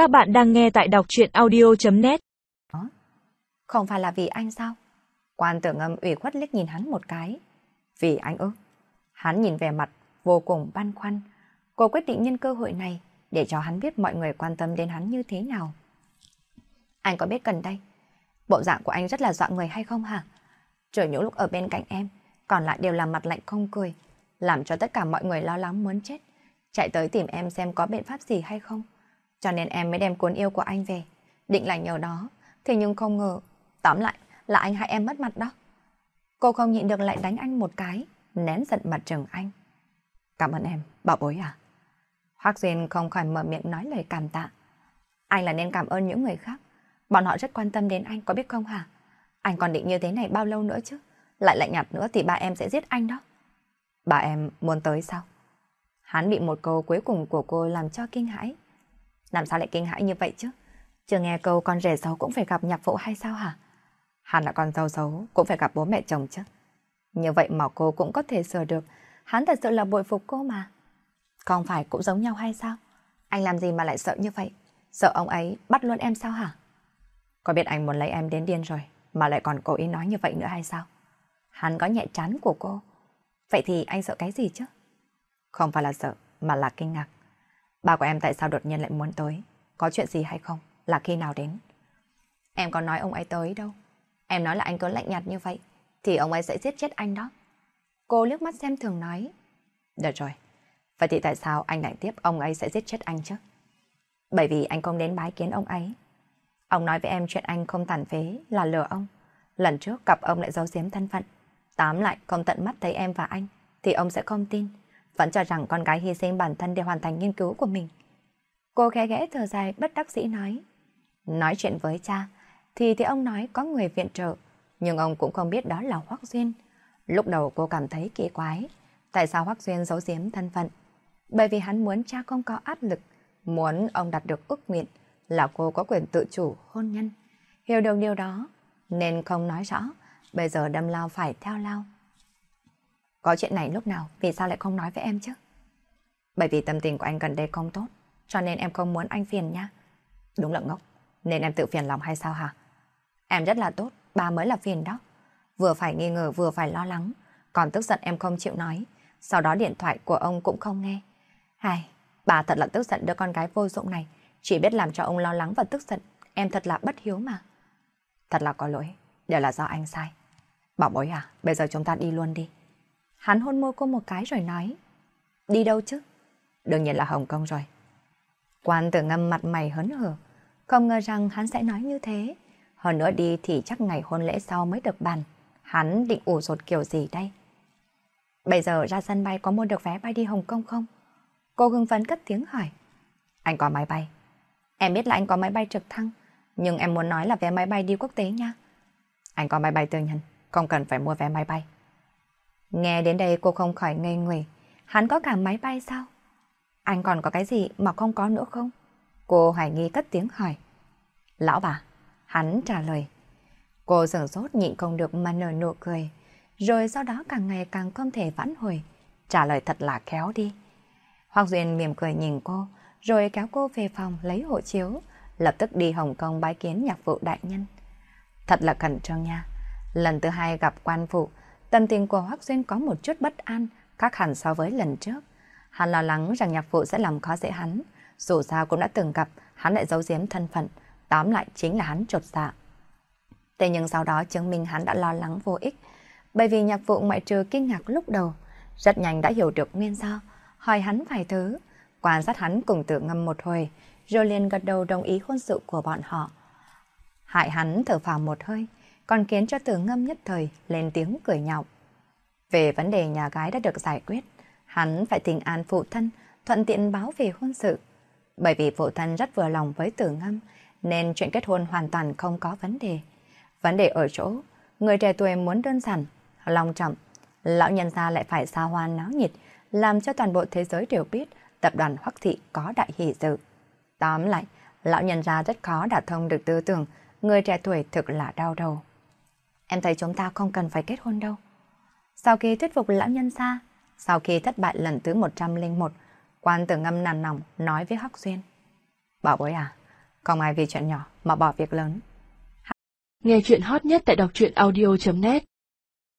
Các bạn đang nghe tại đọc chuyện audio.net Không phải là vì anh sao? Quan tưởng ngâm ủy khuất liếc nhìn hắn một cái. Vì anh ư? Hắn nhìn về mặt vô cùng băn khoăn. Cô quyết định nhân cơ hội này để cho hắn biết mọi người quan tâm đến hắn như thế nào. Anh có biết gần đây, bộ dạng của anh rất là dọa người hay không hả? Trừ những lúc ở bên cạnh em, còn lại đều là mặt lạnh không cười, làm cho tất cả mọi người lo lắng muốn chết, chạy tới tìm em xem có biện pháp gì hay không. Cho nên em mới đem cuốn yêu của anh về, định là nhờ đó, thế nhưng không ngờ, tóm lại là anh hại em mất mặt đó. Cô không nhịn được lại đánh anh một cái, nén giận mặt trừng anh. Cảm ơn em, bảo bối à. Hoác Duyên không khỏi mở miệng nói lời cảm tạ. Anh là nên cảm ơn những người khác. Bọn họ rất quan tâm đến anh, có biết không hả? Anh còn định như thế này bao lâu nữa chứ? Lại lạnh nhạt nữa thì ba em sẽ giết anh đó. Bà em muốn tới sao? Hắn bị một câu cuối cùng của cô làm cho kinh hãi. Làm sao lại kinh hãi như vậy chứ? Chưa nghe câu con rể xấu cũng phải gặp nhạc phụ hay sao hả? Hắn là con dâu xấu cũng phải gặp bố mẹ chồng chứ. Như vậy mà cô cũng có thể sửa được. Hắn thật sự là bội phục cô mà. Không phải cũng giống nhau hay sao? Anh làm gì mà lại sợ như vậy? Sợ ông ấy bắt luôn em sao hả? Có biết anh muốn lấy em đến điên rồi mà lại còn cố ý nói như vậy nữa hay sao? Hắn có nhẹ chán của cô. Vậy thì anh sợ cái gì chứ? Không phải là sợ mà là kinh ngạc. Ba của em tại sao đột nhiên lại muốn tới? Có chuyện gì hay không? Là khi nào đến? Em có nói ông ấy tới đâu. Em nói là anh cứ lạnh nhạt như vậy, thì ông ấy sẽ giết chết anh đó. Cô liếc mắt xem thường nói. Được rồi. Vậy thì tại sao anh lại tiếp ông ấy sẽ giết chết anh chứ? Bởi vì anh không đến bái kiến ông ấy. Ông nói với em chuyện anh không tàn phế là lừa ông. Lần trước gặp ông lại giấu giếm thân phận. Tám lại, không tận mắt thấy em và anh, thì ông sẽ không tin. Vẫn cho rằng con gái hy sinh bản thân để hoàn thành nghiên cứu của mình. Cô ghé ghé thở dài, bất đắc dĩ nói. Nói chuyện với cha, thì thì ông nói có người viện trợ. Nhưng ông cũng không biết đó là Hoác Duyên. Lúc đầu cô cảm thấy kỳ quái. Tại sao Hoác Duyên giấu giếm thân phận? Bởi vì hắn muốn cha không có áp lực. Muốn ông đạt được ước nguyện là cô có quyền tự chủ, hôn nhân. Hiểu được điều đó, nên không nói rõ. Bây giờ đâm lao phải theo lao. Có chuyện này lúc nào, vì sao lại không nói với em chứ? Bởi vì tâm tình của anh gần đây không tốt, cho nên em không muốn anh phiền nha. Đúng là ngốc, nên em tự phiền lòng hay sao hả? Em rất là tốt, bà mới là phiền đó. Vừa phải nghi ngờ vừa phải lo lắng, còn tức giận em không chịu nói. Sau đó điện thoại của ông cũng không nghe. Hài, bà thật là tức giận đứa con gái vô dụng này, chỉ biết làm cho ông lo lắng và tức giận. Em thật là bất hiếu mà. Thật là có lỗi, đều là do anh sai. Bảo bối à, bây giờ chúng ta đi luôn đi. Hắn hôn môi cô một cái rồi nói. Đi đâu chứ? Đương nhiên là Hồng Kông rồi. Quan tử ngâm mặt mày hớn hở. Không ngờ rằng hắn sẽ nói như thế. Hơn nữa đi thì chắc ngày hôn lễ sau mới được bàn. Hắn định ủ rột kiểu gì đây? Bây giờ ra sân bay có mua được vé bay đi Hồng Kông không? Cô hưng phấn cất tiếng hỏi. Anh có máy bay. Em biết là anh có máy bay trực thăng. Nhưng em muốn nói là vé máy bay đi quốc tế nha. Anh có máy bay tư nhân. Không cần phải mua vé máy bay. Nghe đến đây cô không khỏi ngây người. Hắn có cả máy bay sao? Anh còn có cái gì mà không có nữa không? Cô hoài nghi cất tiếng hỏi. Lão bà, hắn trả lời. Cô sửng sốt nhịn không được mà nở nụ cười. Rồi sau đó càng ngày càng không thể vãn hồi. Trả lời thật là khéo đi. Hoàng Duyên mỉm cười nhìn cô, rồi kéo cô về phòng lấy hộ chiếu, lập tức đi Hồng Kông bái kiến nhạc vụ đại nhân. Thật là khẩn trương nha. Lần thứ hai gặp quan phụ, tâm tình của Hoác Duyên có một chút bất an, khác hẳn so với lần trước. Hắn lo lắng rằng nhạc phụ sẽ làm khó dễ hắn, dù sao cũng đã từng gặp, hắn lại giấu giếm thân phận, tóm lại chính là hắn trột dạ. Thế nhưng sau đó chứng minh hắn đã lo lắng vô ích, bởi vì nhạc phụ ngoại trừ kinh ngạc lúc đầu, rất nhanh đã hiểu được nguyên do, hỏi hắn vài thứ, quan sát hắn cùng tự ngâm một hồi, rồi liền gật đầu đồng ý hôn sự của bọn họ. Hại hắn thở phào một hơi, còn khiến cho tử ngâm nhất thời lên tiếng cười nhạo. Về vấn đề nhà gái đã được giải quyết, hắn phải tình an phụ thân, thuận tiện báo về hôn sự. Bởi vì phụ thân rất vừa lòng với tử ngâm, nên chuyện kết hôn hoàn toàn không có vấn đề. Vấn đề ở chỗ, người trẻ tuổi muốn đơn giản, long trọng, lão nhân gia lại phải xa hoa náo nhiệt, làm cho toàn bộ thế giới đều biết tập đoàn Hoắc Thị có đại hỷ sự. Tóm lại, lão nhân gia rất khó đạt thông được tư tưởng, người trẻ tuổi thực là đau đầu. Em thấy chúng ta không cần phải kết hôn đâu. Sau khi thuyết phục lão nhân xa, sau khi thất bại lần thứ 101, quan tử ngâm nản nòng nói với hắc Duyên. Bảo bối à, Không ai vì chuyện nhỏ mà bỏ việc lớn. Nghe chuyện hot nhất tại đọc truyện audio.net